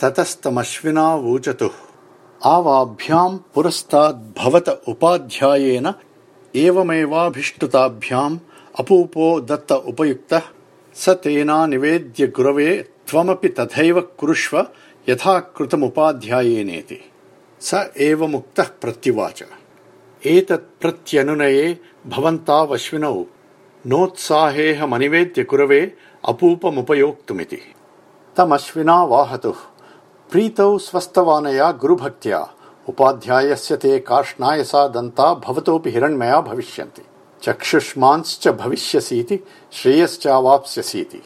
ततस्तमश्विना वूचतुः। आवाभ्याम् पुरस्ताद्भवत उपाध्यायेन एवमेवाभिष्टुताभ्याम् अपूपो दत्त उपयुक्तः। स तेना निवेद्य गुरवे त्वमपि तथैव कुरुष्व यथा कृतमुपाध्यायेनेति स एवमुक्तः प्रत्युवाच। एतत्प्रत्यनुनये भवन्तावश्विनौ। नोत्साहेऽहमनिवेद्य गुरवे अपूपमुपयोक्तुमिति। तमश्विना वाहतुः। प्रीतौ स्वस्थवानया गुरुभक्त्या। उपाध्यायस्य ते कार्ष्णायसा दन्ता भवतोऽपि हिरण्मया भविष्यन्ति। चक्षुष्मांश्च भविष्यसीति, श्रेयश्चावाप्स्यसीति।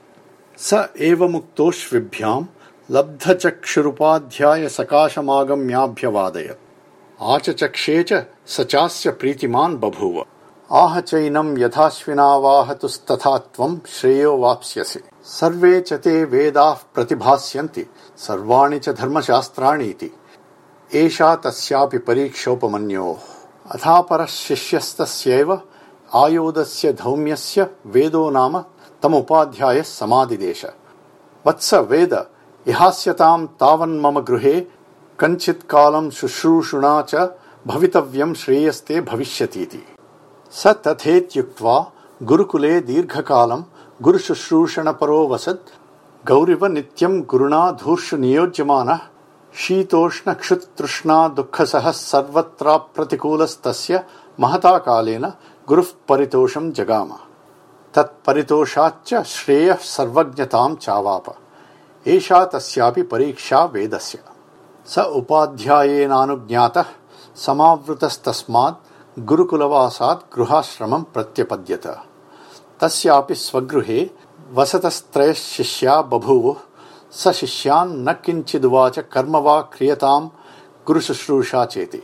स एवमुक्तोऽश्विभ्याम् लब्धचक्षुरुपाध्याय सकाशमागम्याभ्यवादयत् आचचक्षे च स चास्य प्रीतिमान् बभूव। आह चैनम यथाश्विनावाहतुस्तथा त्वम् श्रेयो वाप्स्यसि। सर्वे च ते वेदाः प्रतिभास्यन्ति, सर्वाणि च धर्मशास्त्राणीति। एषा तस्यापि परीक्षोपमन्योः। अथापरः शिष्यस्तस्यैव आयोधस्य धौम्यस्य वेदो नाम तमुपाध्यायः समादिदेश वत्स वेद इहास्यताम् तावन्मम गृहे कञ्चित्कालम् शुश्रूषुणा च भवितव्यम् श्रेयस्ते भविष्यतीति। स तथेत्युक्त्वा गुरुकुले दीर्घकालम् गुरुशुश्रूषणपरो वसत्। गौरिव नित्यम् गुरुणा धूर्षु नियोज्यमानः शीतोष्णक्षुतृष्णा दुःखसः सर्वत्राप्रतिकूलस्तस्य महता कालेन गुरुः परितोषम् जगाम। तत्परितोषाच्च श्रेयः सर्वज्ञताम् चावाप। एषा तस्यापि परीक्षा वेदस्य। स उपाध्यायेनानुज्ञातः समावृतस्तस्मात् गुरुकुलवासात् गृहाश्रमम् प्रत्यपद्यत। तस्यापि स्वगृहे वसतस्त्रयः शिष्या बभूवुः, स शिष्यान् किञ्चिदुवाच कर्म वा क्रियताम् गुरुशुश्रूषा चेति।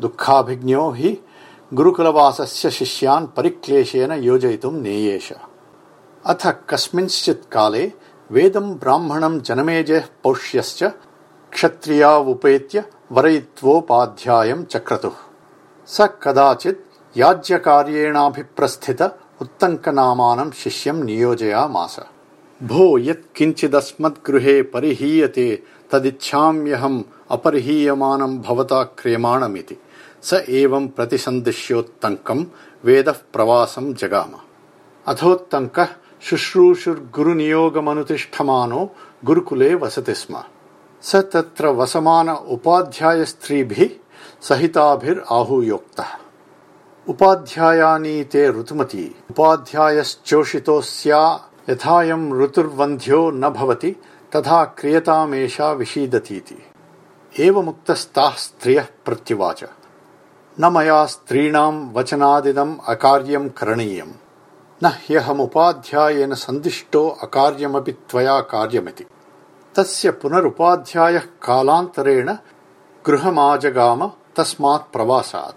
दुःखाभिज्ञो हि गुरुकुलवासस्य शिष्यान् परिक्लेशेन योजयितुम् नेयेष अथ कस्मिंश्चित् काले वेदम् ब्राह्मणम् जनमेजयः पौष्यश्च क्षत्रियावुपेत्य वरयित्वोपाध्यायम् चक्रतुः। स कदाचित् याज्यकार्येणाभिप्रस्थित उत्तङ्कनामानम् शिष्यम् नियोजयामास। भो यत् किञ्चिदस्मद्गृहे परिहीयते तदिच्छाम्यहम् अपरिहीयमानम् भवता क्रियमाणमिति। स एवम् प्रतिसन्दिश्योत्तङ्कम् वेदः प्रवासम् जगाम। अथोत्तङ्कः शुश्रूषुर्गुरुनियोगमनुतिष्ठमानो गुरुकुले वसति स्म। स तत्र वसमान उपाध्यायस्त्रीभिः सहिताभिराहूयोक्तः उपाध्यायानी ते ऋतुमती। उपाध्यायश्चोषितोऽस्या यथायम् ऋतुर्वन्ध्यो न भवति तथा क्रियतामेषा विषीदतीति। एवमुक्तस्ताः स्त्रियः प्रत्युवाच। न मया स्त्रीणाम् वचनादिदम् अकार्यम् करणीयम्। न ह्यहमुपाध्यायेन सन्दिष्टो अकार्यमपि त्वया कार्यमिति। तस्य पुनरुपाध्यायः कालान्तरेण गृहमाजगाम तस्मात् प्रवासात्।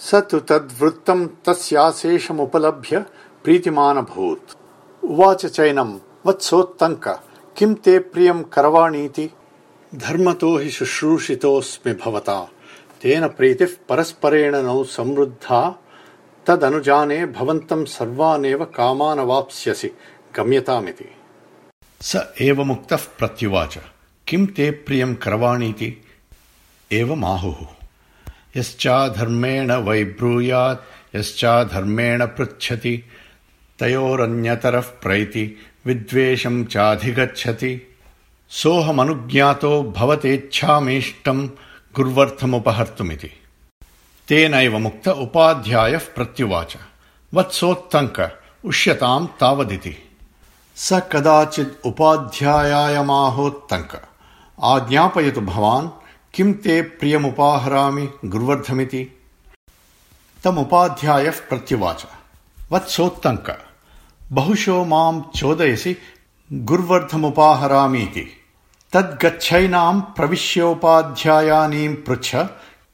स तु तद्वृत्तम् तस्याशेषमुपलभ्य प्रीतिमानभूत्। उवाच चैनम् वत्सोत्तङ्क किम् ते प्रियम् करवाणीति? धर्मतो हि शुश्रूषितोऽस्मि भवता। तेन प्रीतिः परस्परेण नौ समृद्धा। तदनुजाने भवन्तम् सर्वानेव कामानवाप्स्यसि, गम्यतामिति। स एवमुक्तः प्रत्युवाच। किम् ते प्रियम् करवाणीति? एवमाहुः यश्चाधर्मेण वैब्रूयात् यश्चाधर्मेण पृच्छति, तयोरन्यतरः प्रैति विद्वेषम् चाधिगच्छति। सोऽहमनुज्ञातो भवतेच्छामीष्टम् गुर्वर्थमुपहर्तुमिति। तेनैव मुक्त उपाध्यायः प्रत्युवाच। वत्सोत्तङ्क उष्यताम् तावदिति। स कदाचिद् उपाध्यायायमाहोत्तङ्क आज्ञापयतु भवान्। किम् ते प्रियमुपाहरामि गुर्वर्धमिति? तमुपाध्यायः प्रत्युवाच। वत्सोत्तङ्क। बहुशो माम् चोदयसि गुर्वर्धमुपाहरामीति। तद्गच्छैनाम् प्रविश्योपाध्यायानीम् पृच्छ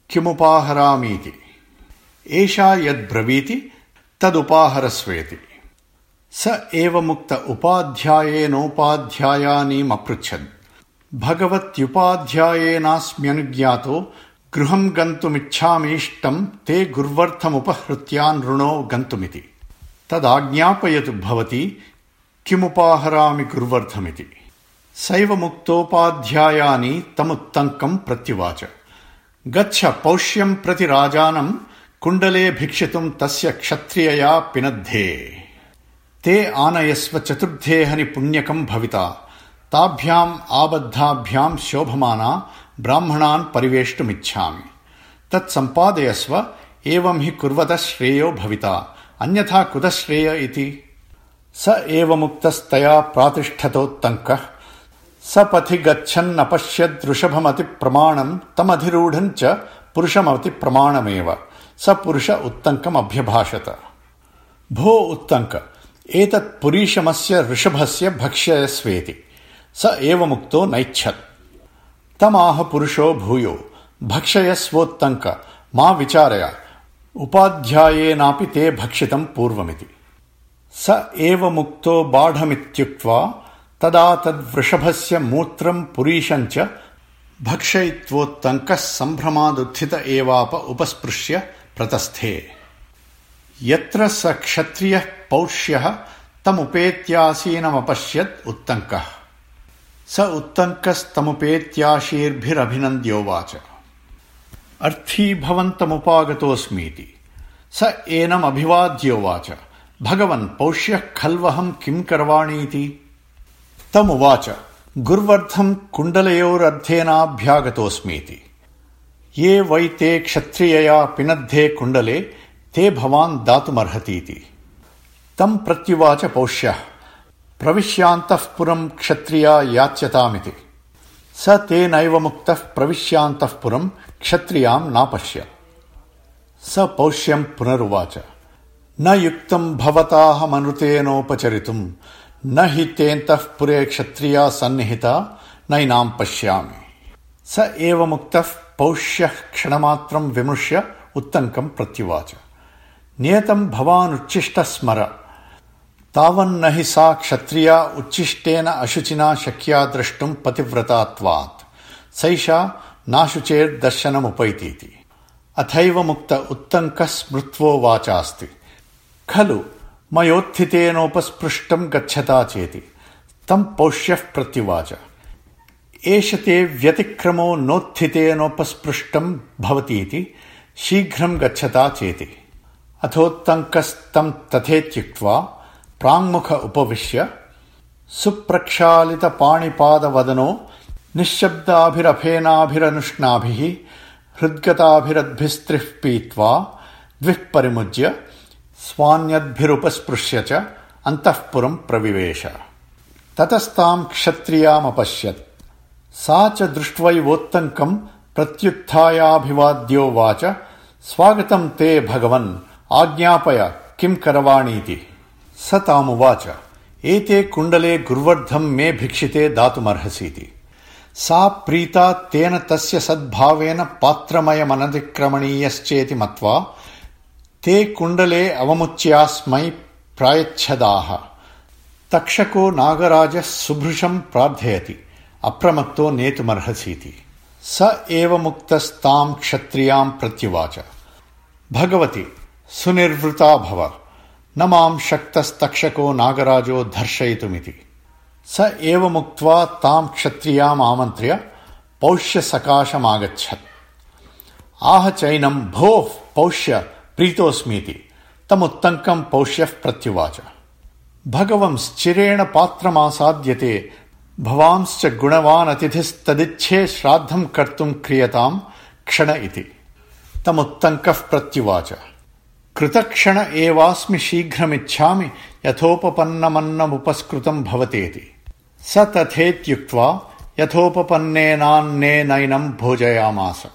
किमुपाहरामीति। एषा यद्ब्रवीति, तदुपाहरस्वेति। स एवमुक्त उपाध्यायेनोपाध्यायानीमपृच्छत् భగవత్యుపాధ్యాయేనాస్మ్యనుజ్ఞాతో గృహం గంతుమిచ్చామీష్టం తే గుర్వర్థముపహృత్యాన్ృణో గంతుమితి. తదాజ్ఞాపయతు భవతి కిముపాహరామి గుర్వర్థమితి సైవ ముక్తోపాధ్యాయాని తముత్తంకం ప్రత్యువాచ. గచ్చ పౌష్యం ప్రతి రాజానం కుండలే భిక్షితుం తస్య క్షత్రియయా పినద్ధే. తే ఆనయస్వ చతుర్ధేహని పుణ్యకం భవితా. ताभ्याम् आबद्धाभ्याम् शोभमाना ब्राह्मणान् परिवेष्टुमिच्छामि। तत्सम्पादयस्व एवम् हि कुर्वतः श्रेयो भविता। अन्यथा कुतः श्रेय इति? स एवमुक्तस्तया प्रातिष्ठतोत्तङ्कः। स पथि गच्छन्नपश्यदृषभमतिप्रमाणम् तमधिरूढम् च पुरुषमतिप्रमाणमेव। स पुरुष उत्तङ्कमभ्यभाषत। भो उत्तङ्क। एतत् पुरीशमस्य ऋषभस्य भक्ष्यस्वेति స ఏవముక్తో నైచ్ఛత్. తమాహ పురుషో భూయో భక్షయస్వోత్తంక మా విచారయ ఉపాధ్యాయేనాపి తే భక్షితం పూర్వమితి. స ఏవ ముక్తో బాఢమిత్యుక్వా తదా తద్వృషభస్య మూత్రం పురీషంచ భక్షయిత్వోత్తంక సంభ్రమాదుత్థిత ఏవాప ఉపస్పృశ్య ప్రతస్థే. ఎత్ర స క్షత్రియ పౌష్య తముపేత్యాసీనమపశ్యత్ ఉత్తంకః. स उत्तङ्कस्तमुपेत्याशीर्भिरभिनन्द्योवाच अर्थी भवन्तमुपागतोऽस्मीति। स एनमभिवाद्योवाच भगवन् पौष्यः खल्वहम् किम् करवाणीति? तमुवाच। गुर्वर्थम् कुण्डलयोरर्थेनाभ्यागतोऽस्मीति। ये वै ते क्षत्रियया पिनद्धे कुण्डले, ते भवान् दातुमर्हतीति। तम् प्रत्युवाच पौष्यः। प्रविश्यान्तः पुरम् क्षत्रिया याच्यतामिति। स तेनैव मुक्तः प्रविश्यान्तः क्षत्रियाम् नापश्य। स पौष्यम् पुनरुवाच। न युक्तम् भवताहमनुतेनोपचरितुम् न हि तेऽन्तः पुरे क्षत्रिया सन्निहिता नैनाम् पश्यामि। स एव मुक्तः पौष्यः क्षणमात्रम् विमृश्य उत्तङ्कम् प्रत्युवाच। नियतम् भवानुच्छिष्टः स्मर तावन्न हि सा क्षत्रिया उच्छिष्टेन अशुचिना शक्या द्रष्टुम् पतिव्रतात्वात्। सैषा नाशुचेर्दर्शनमुपैतीति। अथैव मुक्त उत्तङ्कः स्मृत्वो वाचास्ति। खलु मयोत्थितेनोपस्पृष्टम् गच्छता चेति। तम् पौष्यः प्रत्युवाच। एष ते व्यतिक्रमो नोत्थितेनोपस्पृष्टम् भवतीति शीघ्रम् गच्छता चेति। अथोत्तङ्कस्तम् तथेत्युक्त्वा प्राङ्मुख उपविश्य सुप्रक्षालितपाणिपादवदनो निःशब्दाभिरफेनाभिरनुष्णाभिः हृद्गताभिरद्भिस्त्रिः पीत्वा द्विः परिमुज्य स्वान्यद्भिरुपस्पृश्य च अन्तःपुरम् प्रविवेश। ततस्ताम् क्षत्रियामपश्यत्। सा च दृष्ट्वैवोत्तङ्कम् प्रत्युत्थायाभिवाद्योवाच स्वागतम् ते भगवन्। आज्ञापय। किम् करवाणीति स तामुवाच एते कुण्डले गुर्वर्धम् मे भिक्षिते दातुमर्हसीति। सा प्रीता तेन तस्य सद्भावेन पात्रमयमनतिक्रमणीयश्चेति मत्वा ते कुण्डले अवमुच्यास्मै प्रायच्छदाः। तक्षको नागराजः सुभृशम् प्रार्थयति, अप्रमत्तो नेतुमर्हसीति। स एव मुक्तस्ताम् क्षत्रियाम् प्रत्युवाच। भगवति, सुनिर्वृता भव। न माम् शक्तस्तक्षको नागराजो धर्षयितुमिति स एव मुक्त्वा ताम् क्षत्रियाम् आमन्त्र्य पौष्यसकाशमागच्छत् आह चैनम् भोः पौष्य प्रीतोऽस्मीति। तमुत्तङ्कम् पौष्यः प्रत्युवाच। भगवंश्चिरेण पात्रमासाद्यते। भवांश्च गुणवानतिथिस्तदिच्छे श्राद्धम् कर्तुम् क्रियताम् क्षण इति। तमुत्तङ्कः प्रत्युवाच। कृतक्षण एवास्मि शीघ्रमिच्छामि यथोपपन्नमन्नमुपस्कृतम् भवतेति। स तथेत्युक्त्वा यथोपपन्नेनान्नेनैनम् भोजयामास।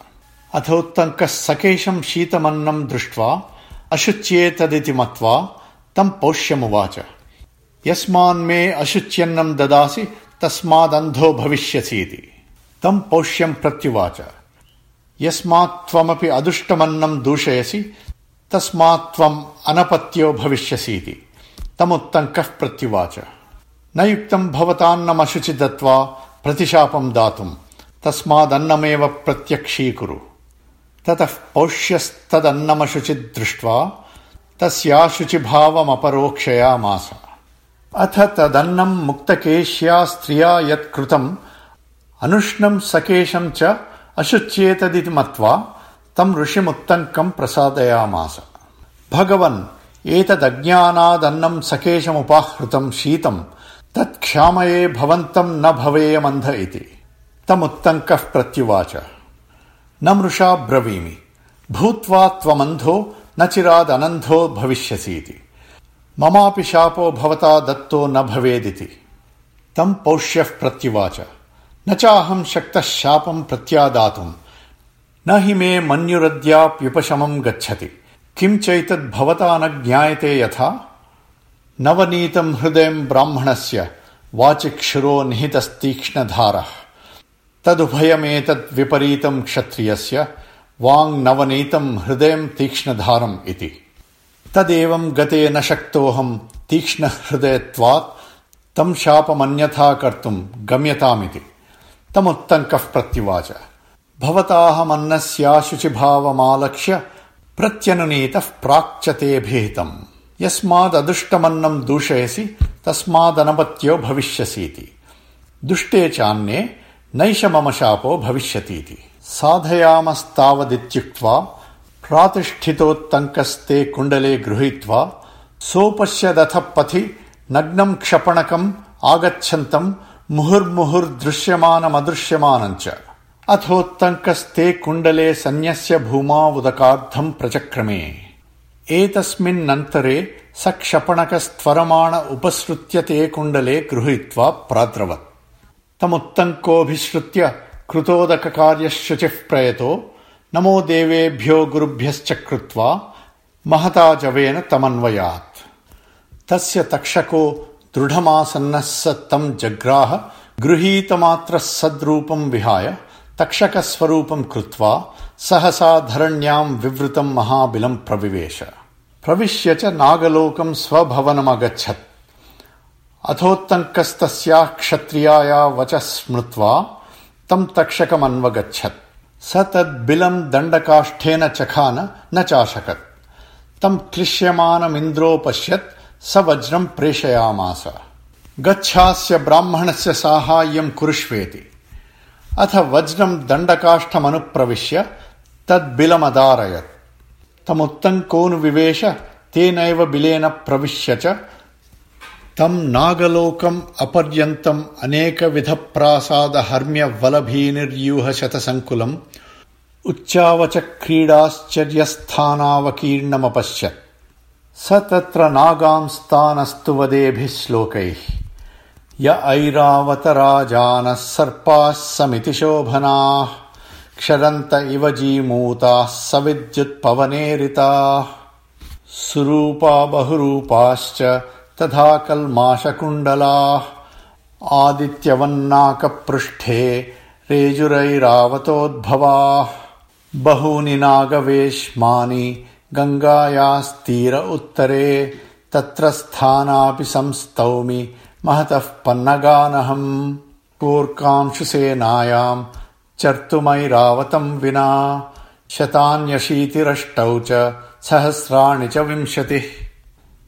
अथोत्तङ्कः सकेशम् शीतमन्नम् दृष्ट्वा अशुच्येतदिति मत्वा तम् पौष्यमुवाच। यस्मान्मे अशुच्यन्नम् ददासि तस्मादन्धो भविष्यसीति। तम् पौष्यम् प्रत्युवाच। यस्मात् त्वमपि अदुष्टमन्नम् दूषयसि तस्मात् त्वम् अनपत्यो भविष्यसीति। तमुत्तङ्कः प्रत्युवाच। न युक्तम् भवतान्नमशुचि दत्त्वा प्रतिशापम् दातुम् तस्मादन्नमेव प्रत्यक्षीकुरु। ततः पौष्यस्तदन्नमशुचिद्दृष्ट्वा तस्याशुचिभावमपरोक्षयामास अथ तदन्नम् मुक्तकेश्या स्त्रिया यत्कृतम्। अनुष्णम् सकेशम् च अशुच्येतदिति मत्वा तम् ऋषिमुत्तङ्कम् प्रसादयामास। भगवन् एतदज्ञानादन्नम् सकेशमुपाहृतम् शीतम् तत्क्षामये भवन्तम् न भवेयमन्ध इति। तमुत्तङ्कः प्रत्युवाच। न मृषा ब्रवीमि। भूत्वा त्वमन्धो न चिरादनन्धो भविष्यसीति। ममापि शापो भवता दत्तो न भवेदिति। तम् पौष्यः प्रत्युवाच। न चाहम् शक्तः शापम् प्रत्यादातुम् न हि मे मन्युरद्याप्युपशमम् गच्छति। किम् चैतद्भवता न ज्ञायते यथा? नवनीतम् हृदयम् ब्राह्मणस्य वाचिक्षुरो निहितस्तीक्ष्णधारः। तदुभयमेतद्विपरीतम् क्षत्रियस्य वाङ्नवनीतम् हृदयम् तीक्ष्णधारम् इति। तदेवम् गते न शक्तोऽहम् तीक्ष्णहृदयत्वात् तम् शापमन्यथा कर्तुम् गम्यतामिति। तमुत्तङ्कः प्रत्युवाच भवताहमन्नस्याशुचिभावमालक्ष्य प्रत्यनुनीतः प्राक्च तेऽभिहितम् यस्माददुष्टमन्नम् दूषयसि तस्मादनपत्यो भविष्यसीति। दुष्टे चान्ये नैष मम शापो भविष्यतीति। साधयामस्तावदित्युक्त्वा प्रातिष्ठितोत्तङ्कस्ते कुण्डले गृहीत्वा सोपश्यदथ पथि नग्नम् क्षपणकम् आगच्छन्तम् मुहुर्मुहुर्दृश्यमानमदृश्यमानम् च अथोत्तङ्कस्ते कुण्डले सन्न्यस्य भूमा उदकार्धम् प्रचक्रमे। एतस्मिन्नन्तरे स क्षपणकस्त्वरमाण उपसृत्य ते कुण्डले गृहीत्वा प्राद्रवत्। तमुत्तङ्कोऽभिश्रुत्य कृतोदककार्यः शुचिः प्रयतो नमो देवेभ्यो गुरुभ्यश्च कृत्वा महता जवेन तमन्वयात्। तस्य तक्षको दृढमासन्नः स तम् जग्राह गृहीतमात्रः सद्रूपम् विहाय तक्षकस्वरूपम् कृत्वा सहसा धरण्याम् विवृतम् महाबिलम् प्रविवेश। प्रविश्य च नागलोकम् स्वभवनमगच्छत्। अथोत्तङ्कस्तस्याः क्षत्रियाया वचः स्मृत्वा तम् तक्षकमन्वगच्छत्। स तद्बिलम् दण्डकाष्ठेन चखान न चाशकत्। तम् क्लिश्यमानमिन्द्रोपश्यत् स वज्रम् प्रेषयामास। गच्छास्य ब्राह्मणस्य साहाय्यम् कुरुष्वेति अथ वज्रम् दण्डकाष्ठमनुप्रविश्य तद्बिलमदारयत्। तमुत्तङ्कोऽनुविवेश तेनैव बिलेन प्रविश्य च। तम् नागलोकम् अपर्यन्तम् अनेकविधप्रासादहर्म्यवलभीनिर्यूहशतसङ्कुलम् उच्चावचक्रीडाश्चर्यस्थानावकीर्णमपश्यत्। स तत्र नागांस्तानस्तु वदेभिः श्लोकैः य ऐरावतराजानः सर्पाः समिति शोभनाः क्षरन्त इव जीमूताः सविद्युत्पवनेरिताः। सुरूपा बहुरूपाश्च तथा कल्माशकुण्डलाः आदित्यवन्नाकपृष्ठे रेजुरैरावतोद्भवाः। बहूनि नागवेश्मानि गङ्गायास्तीर उत्तरे तत्र स्थानापि संस्तौमि महतः पन्नगानहम् कोर्कांशुसेनायाम् चर्तुमैरावतम् विना शतान्यशीतिरष्टौ च सहस्राणि च विंशतिः।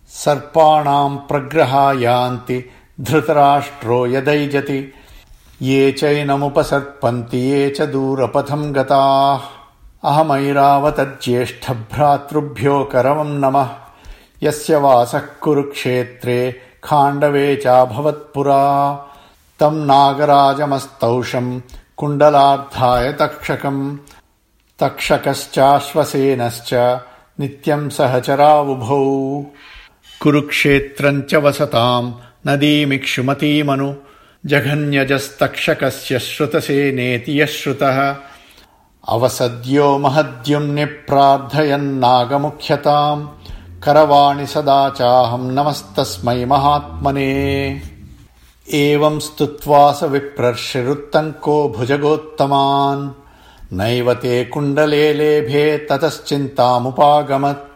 सर्पाणाम् प्रग्रहा यान्ति धृतराष्ट्रो यदैजति ये चैनमुपसर्पन्ति ये च दूरपथम् गताः। अहमैरावतज्येष्ठभ्रातृभ्यो करवम् नमः। यस्य वासः कुरुक्षेत्रे खाण्डवे चाभवत्पुरा तम् नागराजमस्तौषम् कुण्डलार्धाय तक्षकम्। तक्षकश्चाश्वसेनश्च नित्यम् सहचरावुभौ। कुरुक्षेत्रम् च वसताम् नदीमिक्षुमतीमनु। जघन्यजस्तक्षकस्य श्रुतसेनेति यः श्रुतः अवसद्यो महद्युम्निप्रार्थयन्नागमुख्यताम् करवाणि सदा चाहम् नमस्तस्मै महात्मने। एवम् स्तुत्वा स विप्रर्षिरुत्तङ्को भुजगोत्तमान्। नैव ते कुण्डले लेभे ततश्चिन्तामुपागमत्